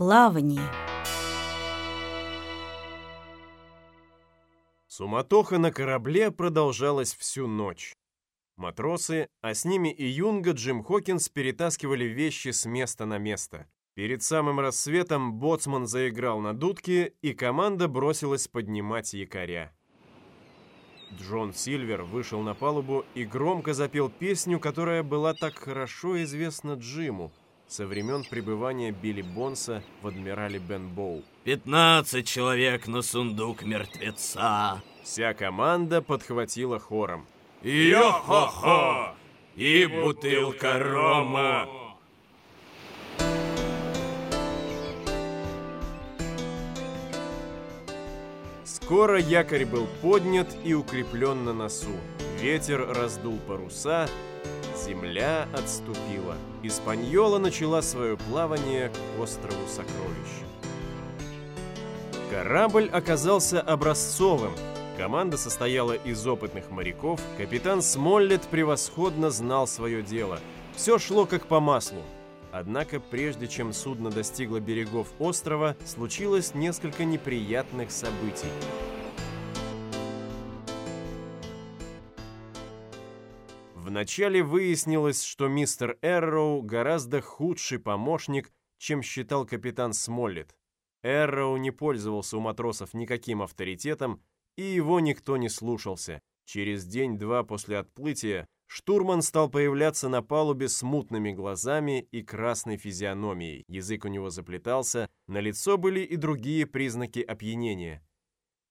Плавание. Суматоха на корабле продолжалась всю ночь. Матросы, а с ними и Юнга, Джим Хокинс перетаскивали вещи с места на место. Перед самым рассветом боцман заиграл на дудке, и команда бросилась поднимать якоря. Джон Сильвер вышел на палубу и громко запел песню, которая была так хорошо известна Джиму со времен пребывания Билли Бонса в адмирале Бенбоу. «Пятнадцать человек на сундук мертвеца!» Вся команда подхватила хором. «Йо-хо-хо! И бутылка рома!» Скоро якорь был поднят и укреплен на носу. Ветер раздул паруса, земля отступила. Испаньола начала свое плавание к острову Сокровищ. Корабль оказался образцовым. Команда состояла из опытных моряков. Капитан Смоллет превосходно знал свое дело. Все шло как по маслу. Однако, прежде чем судно достигло берегов острова, случилось несколько неприятных событий. Вначале выяснилось, что мистер Эрроу гораздо худший помощник, чем считал капитан Смоллет. Эрроу не пользовался у матросов никаким авторитетом, и его никто не слушался. Через день-два после отплытия штурман стал появляться на палубе с мутными глазами и красной физиономией. Язык у него заплетался, на лицо были и другие признаки опьянения.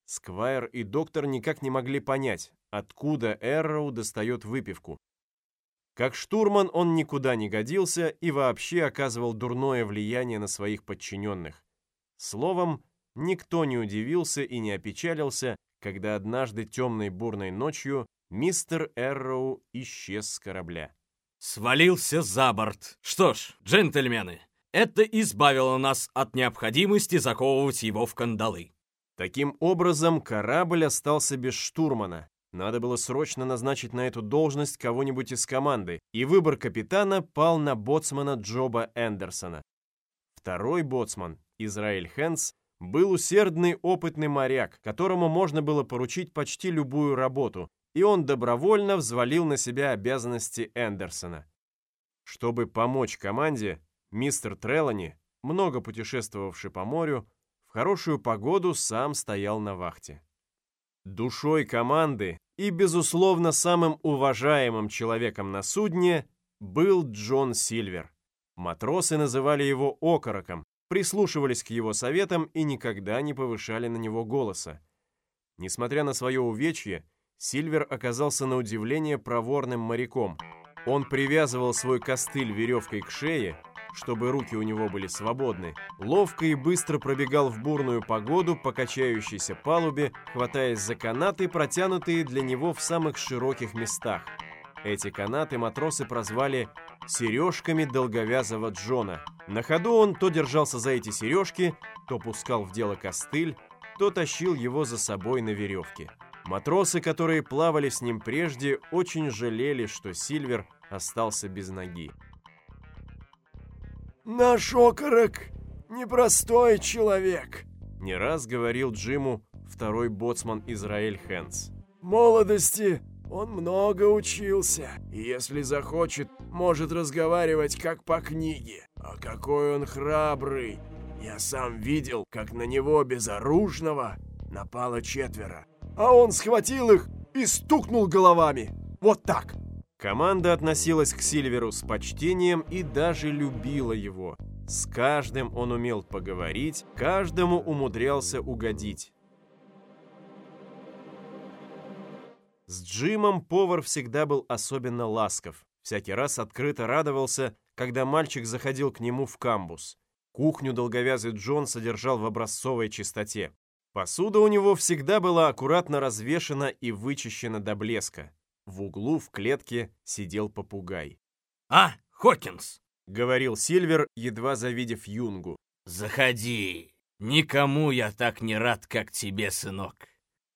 Сквайр и доктор никак не могли понять, откуда Эрроу достает выпивку. Как штурман он никуда не годился и вообще оказывал дурное влияние на своих подчиненных. Словом, никто не удивился и не опечалился, когда однажды темной бурной ночью мистер Эрроу исчез с корабля. Свалился за борт. Что ж, джентльмены, это избавило нас от необходимости заковывать его в кандалы. Таким образом, корабль остался без штурмана. Надо было срочно назначить на эту должность кого-нибудь из команды, и выбор капитана пал на боцмана Джоба Эндерсона. Второй боцман, Израиль Хэнс, был усердный опытный моряк, которому можно было поручить почти любую работу, и он добровольно взвалил на себя обязанности Эндерсона. Чтобы помочь команде, мистер Трелани, много путешествовавший по морю, в хорошую погоду сам стоял на вахте. Душой команды и, безусловно, самым уважаемым человеком на судне был Джон Сильвер. Матросы называли его окороком, прислушивались к его советам и никогда не повышали на него голоса. Несмотря на свое увечье, Сильвер оказался на удивление проворным моряком. Он привязывал свой костыль веревкой к шее, чтобы руки у него были свободны, ловко и быстро пробегал в бурную погоду по качающейся палубе, хватаясь за канаты, протянутые для него в самых широких местах. Эти канаты матросы прозвали «сережками долговязого Джона». На ходу он то держался за эти сережки, то пускал в дело костыль, то тащил его за собой на веревке. Матросы, которые плавали с ним прежде, очень жалели, что Сильвер остался без ноги. «Наш окорок — непростой человек», — не раз говорил Джиму второй боцман Израиль Хэнс. «В молодости он много учился, и если захочет, может разговаривать как по книге. А какой он храбрый! Я сам видел, как на него безоружного напало четверо, а он схватил их и стукнул головами. Вот так!» Команда относилась к Сильверу с почтением и даже любила его. С каждым он умел поговорить, каждому умудрялся угодить. С Джимом повар всегда был особенно ласков. Всякий раз открыто радовался, когда мальчик заходил к нему в камбус. Кухню долговязый Джон содержал в образцовой чистоте. Посуда у него всегда была аккуратно развешена и вычищена до блеска. В углу в клетке сидел попугай. «А, Хокинс!» — говорил Сильвер, едва завидев Юнгу. «Заходи. Никому я так не рад, как тебе, сынок.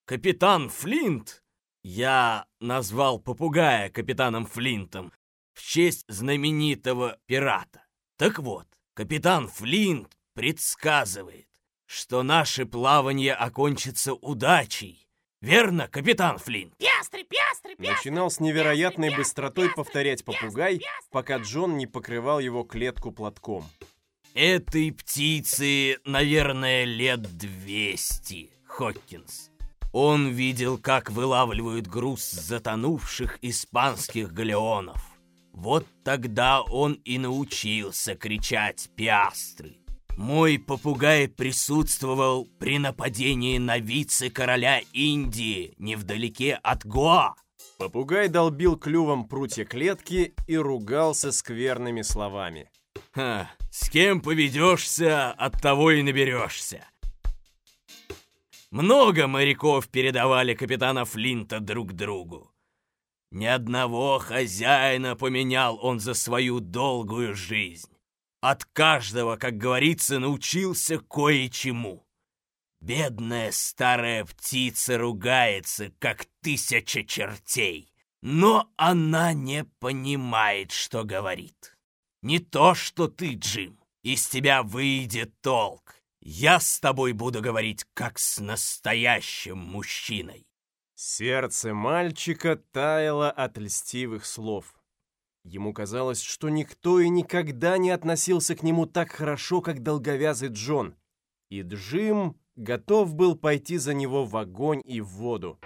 Капитан Флинт!» Я назвал попугая капитаном Флинтом в честь знаменитого пирата. Так вот, капитан Флинт предсказывает, что наше плавание окончится удачей. Верно, капитан Флинт? Пястры, пястры, пястры. Начинал с невероятной пястры, быстротой пястры, повторять попугай, пястры. пока Джон не покрывал его клетку платком. Этой птице, наверное, лет двести, Хоккинс. Он видел, как вылавливают груз затонувших испанских галеонов. Вот тогда он и научился кричать «Пиастры». Мой попугай присутствовал при нападении на вице-короля Индии невдалеке от Гоа. Попугай долбил клювом прутья клетки и ругался скверными словами. Ха, с кем поведешься, от того и наберешься. Много моряков передавали капитана Флинта друг другу. Ни одного хозяина поменял он за свою долгую жизнь. От каждого, как говорится, научился кое-чему. Бедная старая птица ругается, как тысяча чертей, но она не понимает, что говорит. Не то, что ты, Джим. Из тебя выйдет толк. Я с тобой буду говорить, как с настоящим мужчиной. Сердце мальчика таяло от льстивых слов. Ему казалось, что никто и никогда не относился к нему так хорошо, как долговязый Джон. И Джим готов был пойти за него в огонь и в воду.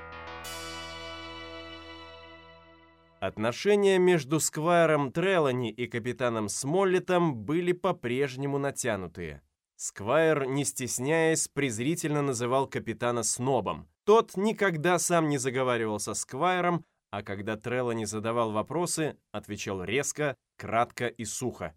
Отношения между Сквайром Трелани и капитаном Смоллетом были по-прежнему натянутые. Сквайр, не стесняясь, презрительно называл капитана снобом. Тот никогда сам не заговаривал со Сквайром, а когда Трелани задавал вопросы, отвечал резко, кратко и сухо.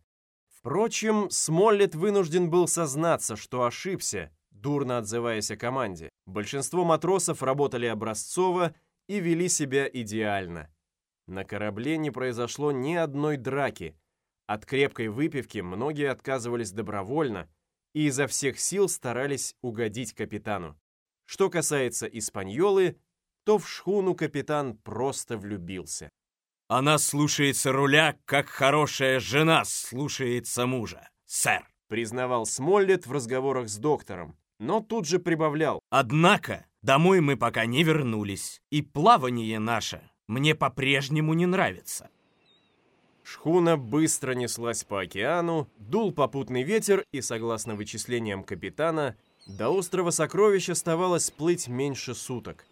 Впрочем, Смоллет вынужден был сознаться, что ошибся, дурно отзываясь о команде. Большинство матросов работали образцово и вели себя идеально. На корабле не произошло ни одной драки. От крепкой выпивки многие отказывались добровольно и изо всех сил старались угодить капитану. Что касается Испаньолы, то в шхуну капитан просто влюбился. Она слушается руля, как хорошая жена слушается мужа, сэр. Признавал Смоллет в разговорах с доктором, но тут же прибавлял. Однако домой мы пока не вернулись, и плавание наше мне по-прежнему не нравится. Шхуна быстро неслась по океану, дул попутный ветер, и, согласно вычислениям капитана, до острова Сокровищ оставалось плыть меньше суток.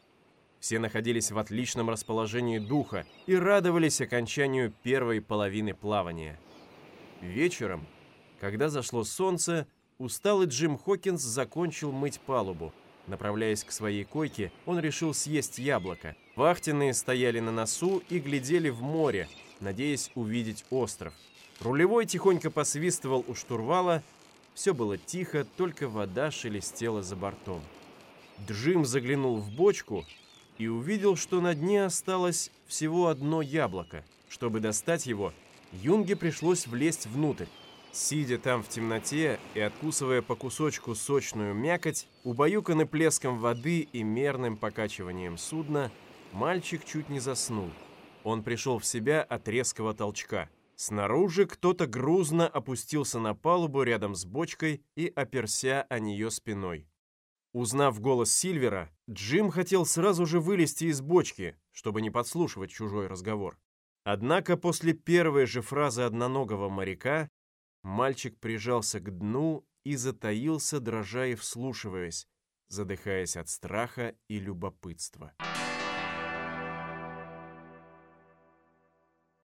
Все находились в отличном расположении духа и радовались окончанию первой половины плавания. Вечером, когда зашло солнце, усталый Джим Хокинс закончил мыть палубу. Направляясь к своей койке, он решил съесть яблоко. Вахтенные стояли на носу и глядели в море, надеясь увидеть остров. Рулевой тихонько посвистывал у штурвала. Все было тихо, только вода шелестела за бортом. Джим заглянул в бочку и увидел, что на дне осталось всего одно яблоко. Чтобы достать его, Юнге пришлось влезть внутрь. Сидя там в темноте и откусывая по кусочку сочную мякоть, убаюканный плеском воды и мерным покачиванием судна, мальчик чуть не заснул. Он пришел в себя от резкого толчка. Снаружи кто-то грузно опустился на палубу рядом с бочкой и оперся о нее спиной. Узнав голос Сильвера, Джим хотел сразу же вылезти из бочки, чтобы не подслушивать чужой разговор. Однако после первой же фразы одноногого моряка мальчик прижался к дну и затаился, дрожа и вслушиваясь, задыхаясь от страха и любопытства.